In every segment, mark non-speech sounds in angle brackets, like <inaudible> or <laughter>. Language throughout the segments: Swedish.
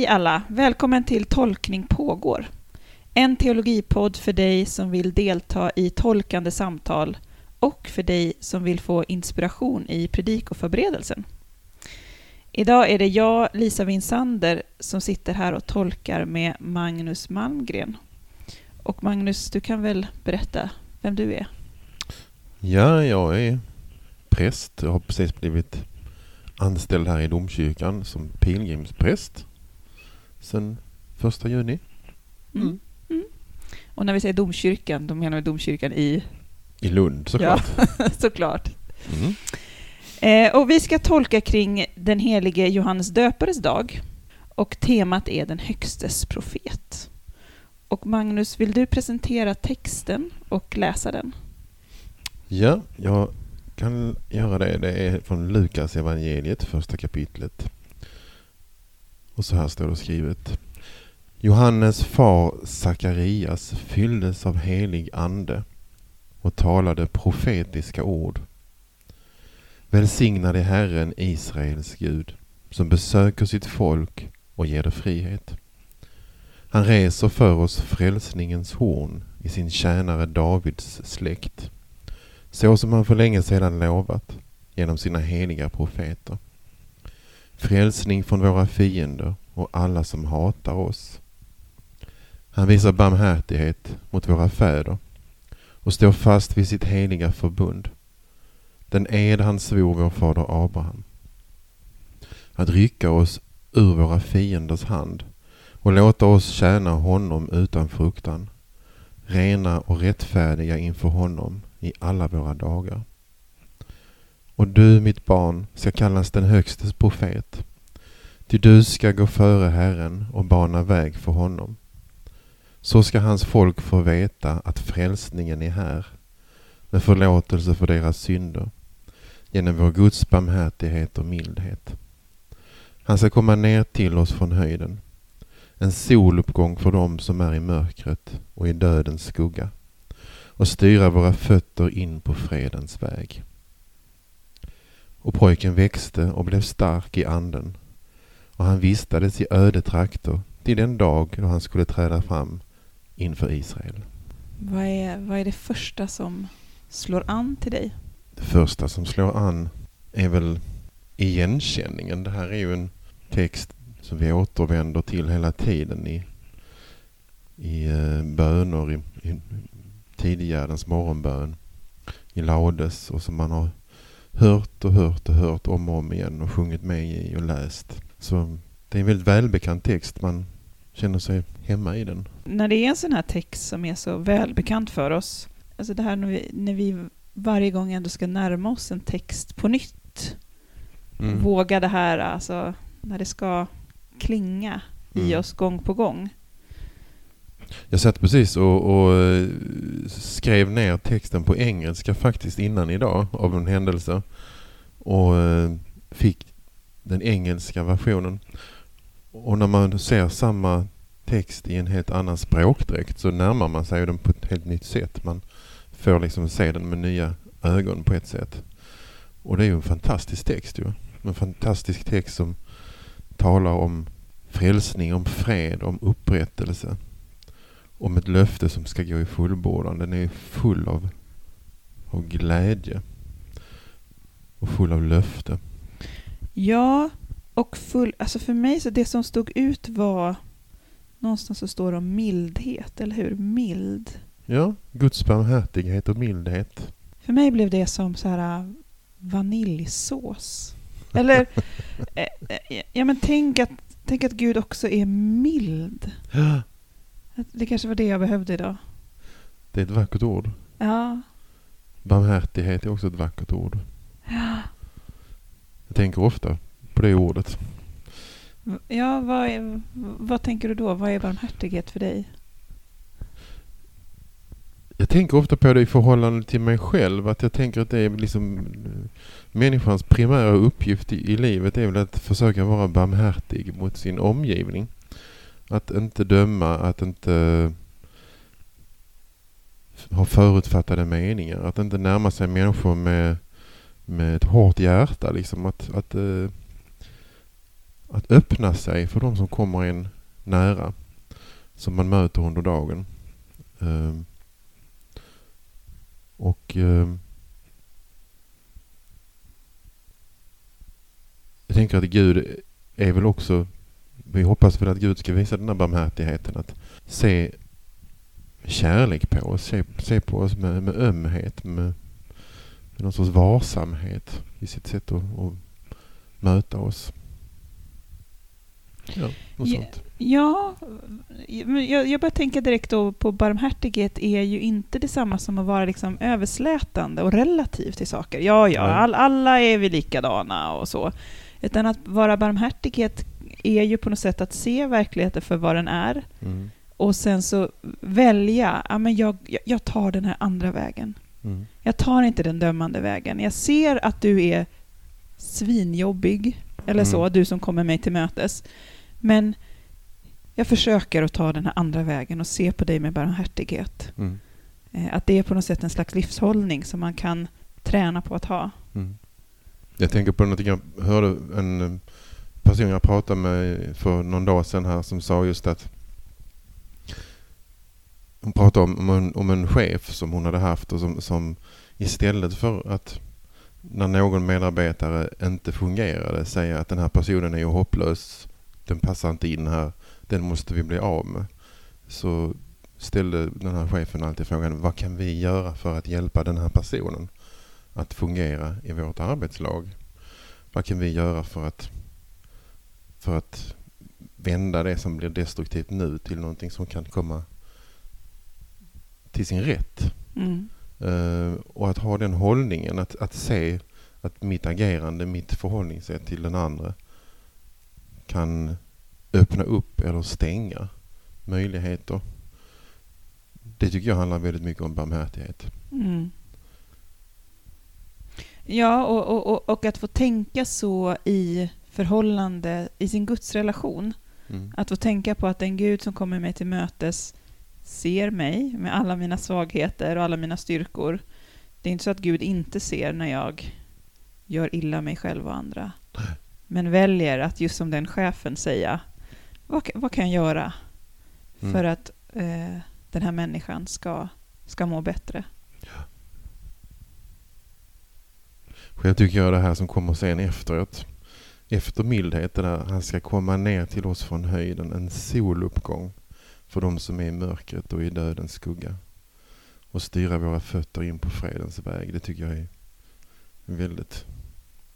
Hej alla! Välkommen till Tolkning pågår. En teologipodd för dig som vill delta i tolkande samtal och för dig som vill få inspiration i predikoförberedelsen. Idag är det jag, Lisa Winsander, som sitter här och tolkar med Magnus Malmgren. Och Magnus, du kan väl berätta vem du är? Ja, jag är präst. Jag har precis blivit anställd här i domkyrkan som pilgrimspräst sen första juni. Mm. Mm. Och när vi säger domkyrkan, då menar vi domkyrkan i... I Lund såklart. Ja, <laughs> såklart. Mm. Eh, och vi ska tolka kring den helige Johannes döpares dag. Och temat är den högstes profet. Och Magnus, vill du presentera texten och läsa den? Ja, jag kan göra det. Det är från Lukas evangeliet, första kapitlet. Och så här står det skrivet. Johannes far Sakarias fylldes av helig ande och talade profetiska ord. Välsignade Herren Israels Gud som besöker sitt folk och ger det frihet. Han reser för oss frälsningens horn i sin tjänare Davids släkt så som han för länge sedan lovat genom sina heliga profeter. Frälsning från våra fiender och alla som hatar oss. Han visar barmhärtighet mot våra fäder och står fast vid sitt heliga förbund. Den ed han svor vår fader Abraham. Att rycka oss ur våra fienders hand och låta oss tjäna honom utan fruktan, rena och rättfärdiga inför honom i alla våra dagar. Och du, mitt barn, ska kallas den högstes profet. Ty du ska gå före Herren och bana väg för honom. Så ska hans folk få veta att frälsningen är här, med förlåtelse för deras synder, genom vår Guds barmhärtighet och mildhet. Han ska komma ner till oss från höjden, en soluppgång för dem som är i mörkret och i dödens skugga och styra våra fötter in på fredens väg. Och pojken växte och blev stark i anden och han vistades i öde trakter till den dag då han skulle träda fram inför Israel. Vad är, vad är det första som slår an till dig? Det första som slår an är väl igenkänningen. Det här är ju en text som vi återvänder till hela tiden i, i eh, böner, i, i tidigärens morgonbön i laudes och som man har hört och hört och hört om och om igen och sjungit med i och läst. Så det är en väldigt välbekant text. Man känner sig hemma i den. När det är en sån här text som är så välbekant för oss, alltså det här när vi, när vi varje gång ändå ska närma oss en text på nytt, mm. våga det här, alltså när det ska klinga i mm. oss gång på gång. Jag satt precis och, och, eh, skrev ner texten på engelska faktiskt innan idag av en händelse. Och eh, fick den engelska versionen. Och när man ser samma text i en helt annan språkdräkt så närmar man sig den på ett helt nytt sätt. Man får liksom se den med nya ögon på ett sätt. Och det är ju en fantastisk text ju. En fantastisk text som talar om frälsning, om fred, om upprättelse om ett löfte som ska gå i fullbordan. Den är full av, av glädje och full av löfte. Ja, och full, alltså för mig så det som stod ut var någonstans så står det om mildhet, eller hur? Mild. Ja, Guds barmhärtighet och mildhet. För mig blev det som så här äh, vaniljsås. Eller, <laughs> eh, eh, ja men tänk att, tänk att Gud också är mild. Det kanske var det jag behövde idag. Det är ett vackert ord. Ja. Barmhärtighet är också ett vackert ord. Ja. Jag tänker ofta på det ordet. Ja, vad, är, vad tänker du då? Vad är barmhärtighet för dig? Jag tänker ofta på det i förhållande till mig själv. Att jag tänker att det är liksom människans primära uppgift i, i livet är väl att försöka vara barmhärtig mot sin omgivning. Att inte döma, att inte ha förutfattade meningar. Att inte närma sig människor med, med ett hårt hjärta. Liksom. Att, att, eh, att öppna sig för de som kommer en nära, som man möter under dagen. Ehm, och ehm, jag tänker att Gud är väl också, vi hoppas väl att Gud ska visa den här barmhärtigheten, att se kärlek på oss, se, se på oss med, med ömhet, med, med någon sorts varsamhet i sitt sätt att, att möta oss. Ja, något ja, sånt. Ja, jag, jag börjar tänka direkt då på barmhärtighet är ju inte detsamma som att vara liksom överslätande och relativ till saker. Ja, ja, all, alla är vi likadana och så. Utan att vara barmhärtighet är ju på något sätt att se verkligheten för vad den är. Mm. Och sen så välja, ja men jag, jag tar den här andra vägen. Mm. Jag tar inte den dömande vägen. Jag ser att du är svinjobbig, eller så, mm. du som kommer mig till mötes. Men jag försöker att ta den här andra vägen och se på dig med barmhärtighet. Mm. Eh, att det är på något sätt en slags livshållning som man kan träna på att ha. Mm. Jag tänker på något jag hörde en person jag pratade med för någon dag sedan här som sa just att hon pratade om, om, en, om en chef som hon hade haft och som, som istället för att när någon medarbetare inte fungerade säga att den här personen är ju hopplös, den passar inte in här, den måste vi bli av med. Så ställde den här chefen alltid frågan, vad kan vi göra för att hjälpa den här personen att fungera i vårt arbetslag? Vad kan vi göra för att, för att vända det som blir destruktivt nu till någonting som kan komma till sin rätt? Mm. Uh, och att ha den hållningen, att, att se att mitt agerande, mitt förhållningssätt till den andra kan öppna upp eller stänga möjligheter. Det tycker jag handlar väldigt mycket om barmhärtighet. Mm. Ja, och, och, och, att få tänka så i förhållande, i sin gudsrelation. Mm. Att få tänka på att den Gud som kommer mig till mötes ser mig med alla mina svagheter och alla mina styrkor. Det är inte så att Gud inte ser när jag gör illa mig själv och andra. Men väljer att just som den chefen säga, vad, vad kan jag göra mm. för att eh, den här människan ska, ska må bättre? Ja. Själv tycker jag det här som kommer sen efteråt, efter mildheten, där han ska komma ner till oss från höjden, en soluppgång för de som är i mörkret och i dödens skugga och styra våra fötter in på fredens väg. Det tycker jag är väldigt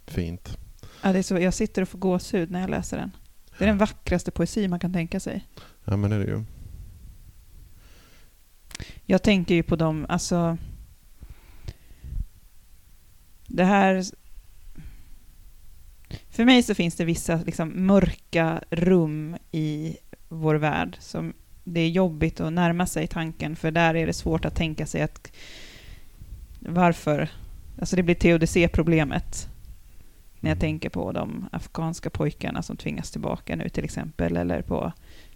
fint. Ja, det är så, jag sitter och får gåshud när jag läser den. Det är den vackraste poesi man kan tänka sig. Ja, men det är det ju. Jag tänker ju på dem, alltså... Det här... För mig så finns det vissa liksom, mörka rum i vår värld som det är jobbigt att närma sig tanken, för där är det svårt att tänka sig att varför, alltså det blir teodicé-problemet. När jag tänker på de afghanska pojkarna som tvingas tillbaka nu till exempel, eller på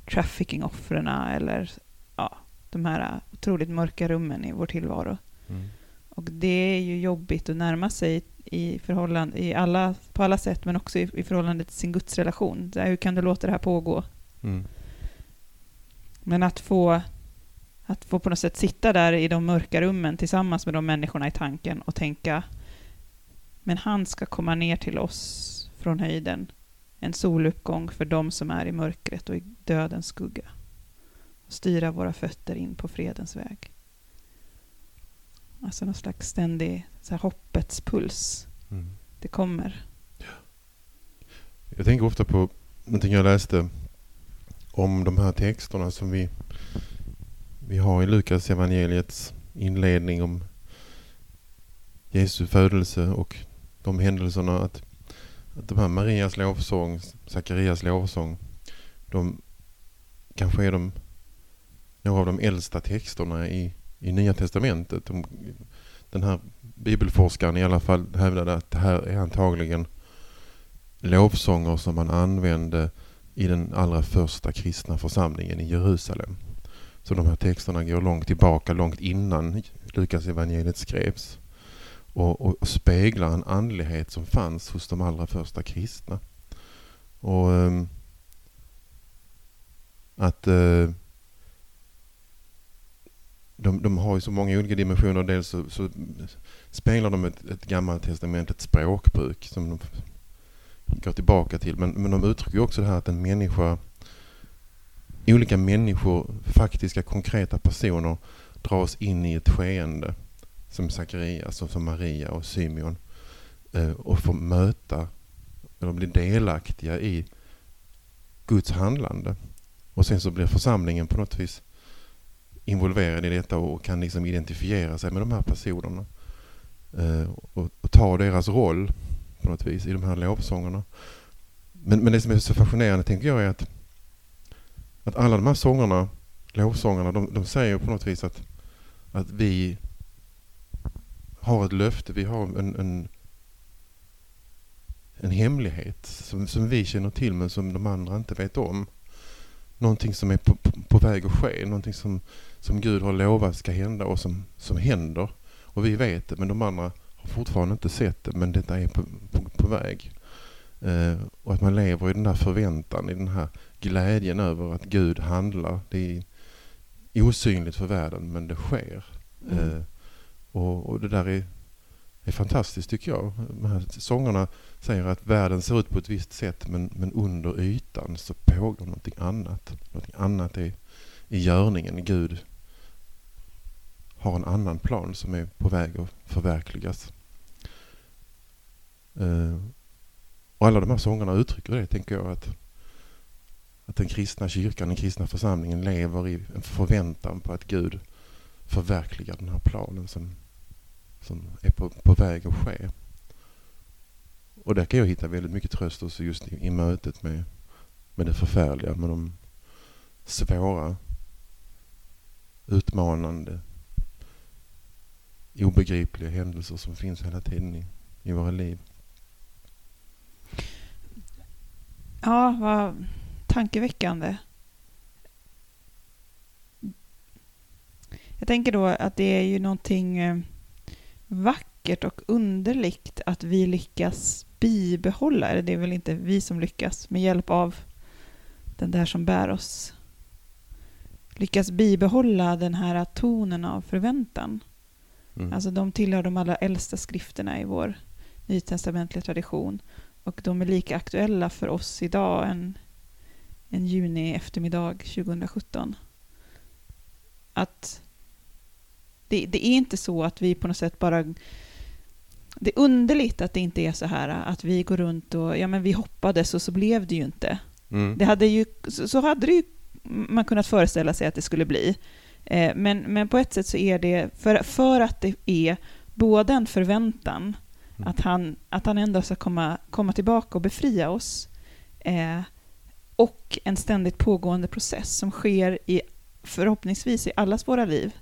trafficking-offren, eller ja, de här otroligt mörka rummen i vår tillvaro. Mm. Och det är ju jobbigt att närma sig i förhållande, i alla, på alla sätt, men också i, i förhållande till sin gudsrelation. Hur kan du låta det här pågå? Mm. Men att få, att få på något sätt sitta där i de mörka rummen tillsammans med de människorna i tanken och tänka men han ska komma ner till oss från höjden, en soluppgång för de som är i mörkret och i dödens skugga och styra våra fötter in på fredens väg. Alltså någon slags ständig så här, hoppets puls. Mm. Det kommer. Jag tänker ofta på någonting jag läste om de här texterna som vi, vi har i Lukas evangeliets inledning om Jesu födelse och de händelserna att, att de här Marias lovsång, Sakarias lovsång, de kanske är de några av de äldsta texterna i, i Nya Testamentet. De, den här bibelforskaren i alla fall hävdade att det här är antagligen lovsånger som man använde i den allra första kristna församlingen i Jerusalem. Så de här texterna går långt tillbaka, långt innan Lukas evangeliet skrevs. Och, och, och, speglar en andlighet som fanns hos de allra första kristna. Och um, att uh, de, de har ju så många olika dimensioner. Dels så, så speglar de ett, ett gammalt testament, ett språkbruk som de går tillbaka till. Men, men de uttrycker också det här att en människa, olika människor, faktiska konkreta personer dras in i ett skeende som Sakarias och som Maria och Symeon eh, och får möta eller bli delaktiga i Guds handlande. Och sen så blir församlingen på något vis involverad i detta och kan liksom identifiera sig med de här personerna. Eh, och, och ta deras roll på något vis i de här lovsångerna. Men, men det som är så fascinerande tänker jag är att, att alla de här sångerna, lovsångerna, de, de säger på något vis att, att vi har ett löfte, vi har en, en, en hemlighet som, som vi känner till men som de andra inte vet om. Någonting som är på, på, på väg att ske, någonting som, som Gud har lovat ska hända och som, som händer. Och vi vet det men de andra har fortfarande inte sett det men detta är på, på, på väg. Eh, och att man lever i den där förväntan, i den här glädjen över att Gud handlar. Det är osynligt för världen men det sker. Mm. Eh, och, och, det där är, är fantastiskt tycker jag. De här sångerna säger att världen ser ut på ett visst sätt men, men under ytan så pågår någonting annat. Någonting annat är i görningen. Gud har en annan plan som är på väg att förverkligas. Eh, och alla de här sångerna uttrycker det, tänker jag, att, att den kristna kyrkan, den kristna församlingen lever i en förväntan på att Gud förverkligar den här planen som, som är på, på väg att ske. Och där kan jag hitta väldigt mycket tröst också just i, i mötet med, med det förfärliga, med de svåra, utmanande, obegripliga händelser som finns hela tiden i, i våra liv. Ja, vad tankeväckande. Jag tänker då att det är ju någonting eh, vackert och underligt att vi lyckas bibehålla, eller det är väl inte vi som lyckas, med hjälp av den där som bär oss, lyckas bibehålla den här tonen av förväntan. Mm. Alltså de tillhör de allra äldsta skrifterna i vår nytestamentliga tradition och de är lika aktuella för oss idag en, en juni eftermiddag 2017. Att det, det, är inte så att vi på något sätt bara... Det är underligt att det inte är så här att vi går runt och ja men vi hoppades och så blev det ju inte. Mm. Det hade ju, så hade det ju man kunnat föreställa sig att det skulle bli. Eh, men, men på ett sätt så är det, för, för att det är både en förväntan mm. att, han, att han ändå ska komma, komma tillbaka och befria oss, eh, och en ständigt pågående process som sker i, förhoppningsvis i allas våra liv.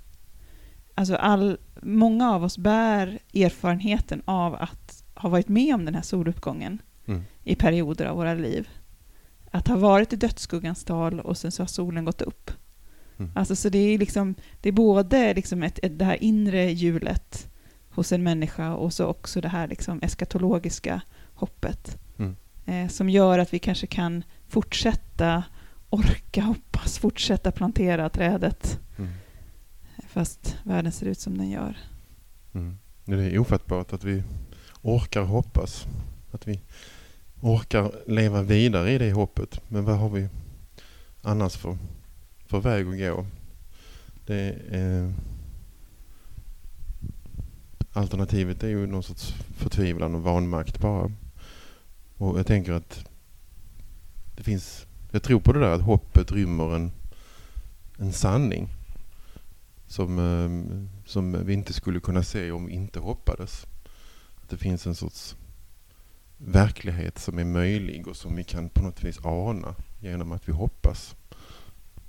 Alltså all, många av oss bär erfarenheten av att ha varit med om den här soluppgången mm. i perioder av våra liv. Att ha varit i dödsskuggans dal och sen så har solen gått upp. Mm. Alltså, så det är, liksom, det är både liksom ett, ett, det här inre hjulet hos en människa och så också det här liksom eskatologiska hoppet. Mm. Eh, som gör att vi kanske kan fortsätta orka hoppas, fortsätta plantera trädet. Mm. Fast världen ser ut som den gör. Mm. Det är ofattbart att vi orkar hoppas. Att vi orkar leva vidare i det hoppet. Men vad har vi annars för för väg att gå. Det är, alternativet är ju någon sorts förtvivlan och vanmakt bara. Och jag tänker att det finns, jag tror på det där att hoppet rymmer en, en sanning som, ehm, som vi inte skulle kunna se om vi inte hoppades. Att det finns en sorts verklighet som är möjlig och som vi kan på något vis ana genom att vi hoppas.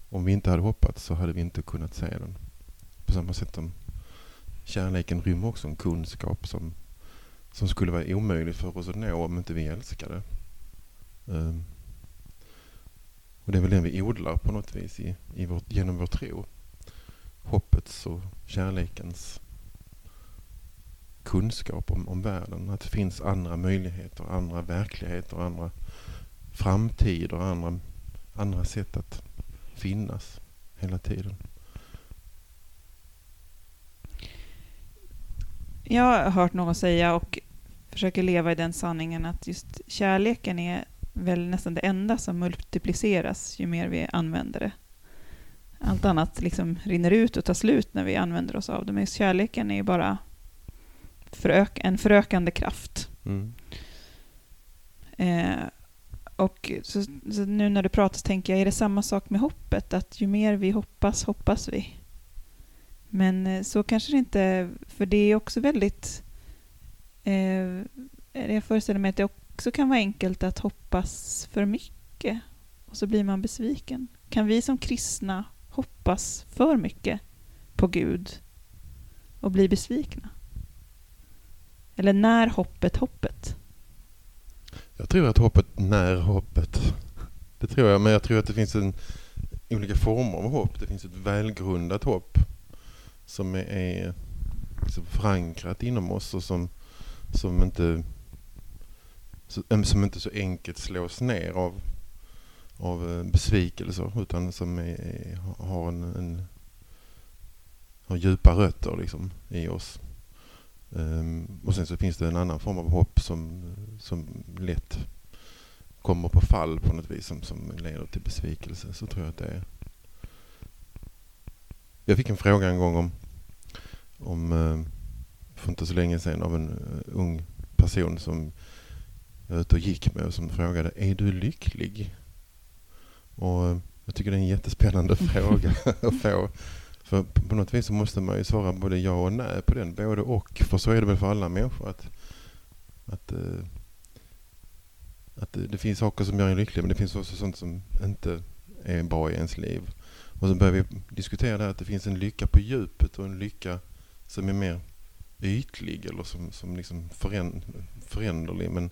Om vi inte hade hoppats så hade vi inte kunnat se den. På samma sätt som kärleken rymmer också en kunskap som, som skulle vara omöjlig för oss att nå om inte vi älskade. Um, ehm, och det är väl den vi odlar på något vis i, i vårt, genom vår tro. Hoppets och kärlekens kunskap om, om världen. Att det finns andra möjligheter, andra verkligheter, andra framtider, och andra, andra sätt att finnas hela tiden. Jag har hört någon säga och försöker leva i den sanningen att just kärleken är väl nästan det enda som multipliceras ju mer vi använder det. Allt annat liksom rinner ut och tar slut när vi använder oss av det. Men kärleken är bara förök en förökande kraft. Mm. Eh, och så, så nu när du pratar så tänker jag, är det samma sak med hoppet? Att ju mer vi hoppas, hoppas vi. Men eh, så kanske det inte, för det är också väldigt... Eh, jag föreställer mig att det också kan vara enkelt att hoppas för mycket och så blir man besviken. Kan vi som kristna hoppas för mycket på Gud och bli besvikna? Eller när hoppet hoppet? Jag tror att hoppet när hoppet. Det tror jag, men jag tror att det finns en, olika former av hopp. Det finns ett välgrundat hopp som är liksom förankrat inom oss och som, som, inte, som inte så enkelt slås ner av, av eh, besvikelser utan som är, har, en, en, har djupa rötter liksom i oss. Um, och sen så finns det en annan form av hopp som, som lätt kommer på fall på något vis som, som leder till besvikelse. Så tror jag att det är. Jag fick en fråga en gång om, om ehm, för inte så länge sedan av en eh, ung person som jag var ute och gick med och som frågade Är du lycklig? Och eh, jag tycker det är en jättespännande <laughs> fråga att få. För på något vis så måste man ju svara både ja och nej på den, både och. För så är det väl för alla människor att, att, eh, att det, det, finns saker som gör en lycklig men det finns också sånt som inte är bra i ens liv. Och så börjar vi diskutera det här att det finns en lycka på djupet och en lycka som är mer ytlig eller som, som liksom föränd, föränderlig. Men,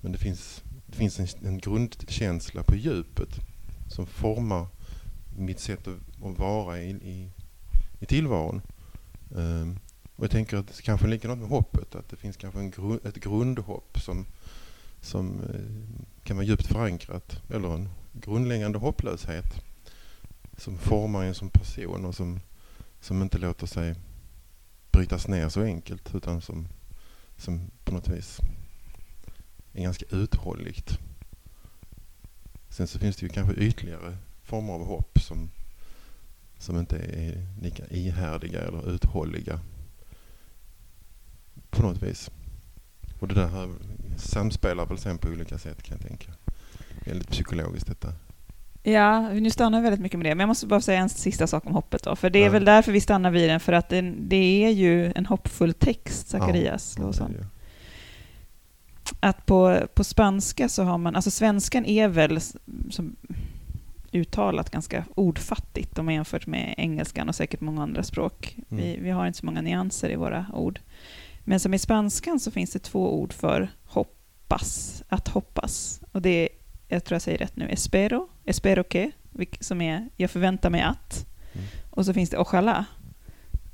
men det finns, det finns en, en grundkänsla på djupet som formar mitt sätt att, att vara i, i, i tillvaron. Um, och jag tänker att det kanske är likadant med hoppet, att det finns kanske en gru ett grundhopp som, som eh, kan vara djupt förankrat, eller en grundläggande hopplöshet som formar en som person och som, som inte låter sig brytas ner så enkelt utan som, som på något vis är ganska uthålligt. Sen så finns det ju kanske ytligare former av hopp som som inte är lika ihärdiga eller uthålliga på något vis. Och det där här samspelar väl sen på olika sätt kan jag tänka. Väldigt psykologiskt detta. Ja, nu stannar vi väldigt mycket med det, men jag måste bara säga en sista sak om hoppet då, för det är ja. väl därför vi stannar vid den, för att det, det är ju en hoppfull text, Zacharias ja, Att på, på spanska så har man, alltså svenskan är väl som uttalat ganska ordfattigt om man jämfört med engelskan och säkert många andra språk. Mm. Vi, vi har inte så många nyanser i våra ord. Men som i spanskan så finns det två ord för hoppas, att hoppas. Och det är, jag tror jag säger rätt nu, espero, espero que, som är jag förväntar mig att. Mm. Och så finns det ojalá,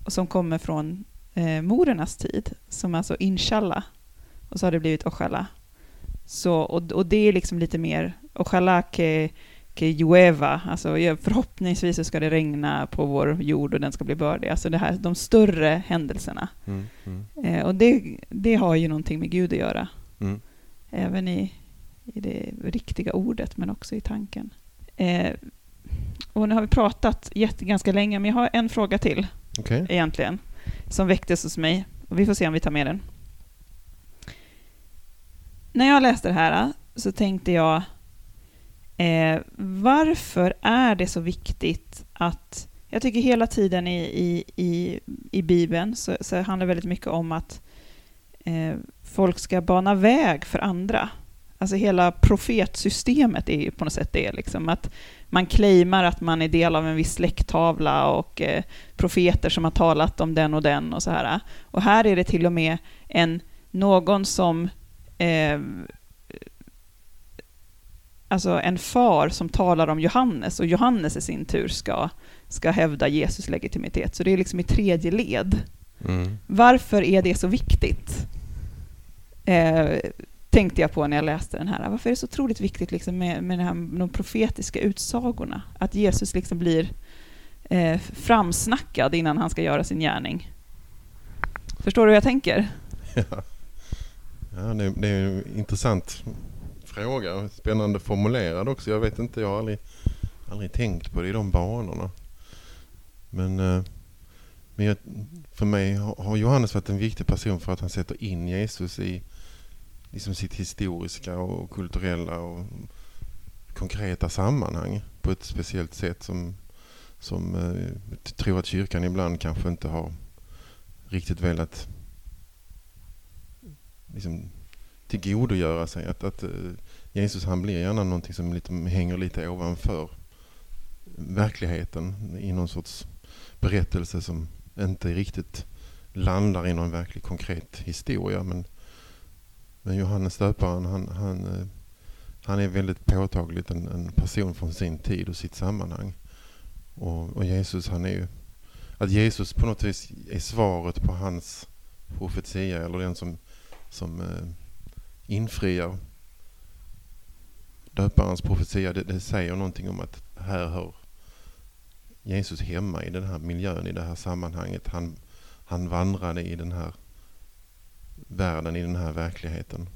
som kommer från eh, morernas tid, som alltså inshallah. Och så har det blivit ojalá. Så, och, och det är liksom lite mer, ojalá que llueva, alltså förhoppningsvis ska det regna på vår jord och den ska bli bördig. Alltså det här, de större händelserna. Mm, mm. Eh, och det, det har ju någonting med Gud att göra. Mm. Även i, i det riktiga ordet, men också i tanken. Eh, och nu har vi pratat jätte, ganska länge, men jag har en fråga till okay. egentligen, som väcktes hos mig. Och vi får se om vi tar med den. När jag läste det här så tänkte jag Eh, varför är det så viktigt att... Jag tycker hela tiden i, i, i, i Bibeln så, så handlar det väldigt mycket om att eh, folk ska bana väg för andra. Alltså hela profetsystemet är ju på något sätt det, liksom att man claimar att man är del av en viss släkttavla och eh, profeter som har talat om den och den och så här. Och här är det till och med en, någon som eh, alltså en far som talar om Johannes och Johannes i sin tur ska, ska hävda Jesus legitimitet. Så det är liksom i tredje led. Mm. Varför är det så viktigt? Eh, tänkte jag på när jag läste den här. Varför är det så otroligt viktigt liksom med, med här, de profetiska utsagorna? Att Jesus liksom blir eh, framsnackad innan han ska göra sin gärning. Förstår du hur jag tänker? Ja, <laughs> ja det, det är intressant fråga. Spännande formulerad också. Jag vet inte, jag har aldrig, aldrig tänkt på det i de banorna. Men, eh, men jag, för mig har Johannes varit en viktig person för att han sätter in Jesus i liksom sitt historiska och kulturella och konkreta sammanhang på ett speciellt sätt som, som jag tror att kyrkan ibland kanske inte har riktigt velat liksom, tillgodogöra sig. Att, att eh, Jesus han blir gärna någonting som lite, hänger lite ovanför verkligheten i någon sorts berättelse som inte riktigt landar i någon verklig konkret historia. Men, men Johannes döparen han, han, eh, han är väldigt påtagligt en, en person från sin tid och sitt sammanhang. Och, och, Jesus han är ju... Att Jesus på något vis är svaret på hans profetia eller den som, som eh, infriar döparens profetia. Det, det säger någonting om att här hör Jesus hemma i den här miljön, i det här sammanhanget. Han, han vandrade i den här världen, i den här verkligheten.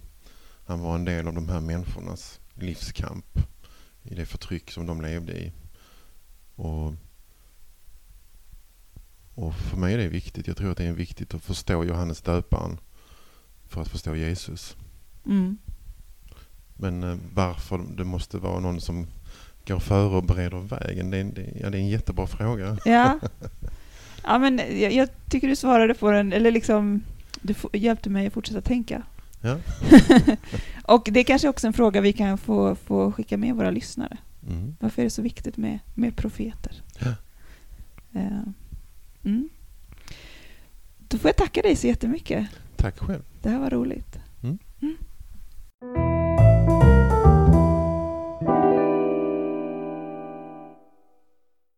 Han var en del av de här människornas livskamp i det förtryck som de levde i. Och, och för mig är det viktigt. Jag tror att det är viktigt att förstå Johannes döparen för att förstå Jesus. Mm. Men eh, varför det måste vara någon som går före och bereder vägen? Det är, det, ja, det är en jättebra fråga. Ja, <laughs> ja men jag, jag tycker du svarade på den, eller liksom du hjälpte mig att fortsätta tänka. Ja. <laughs> och det är kanske också en fråga vi kan få, få skicka med våra lyssnare. Mm. Varför är det så viktigt med, med profeter? Ja. Uh, mm. Då får jag tacka dig så jättemycket. Tack själv. Det här var roligt.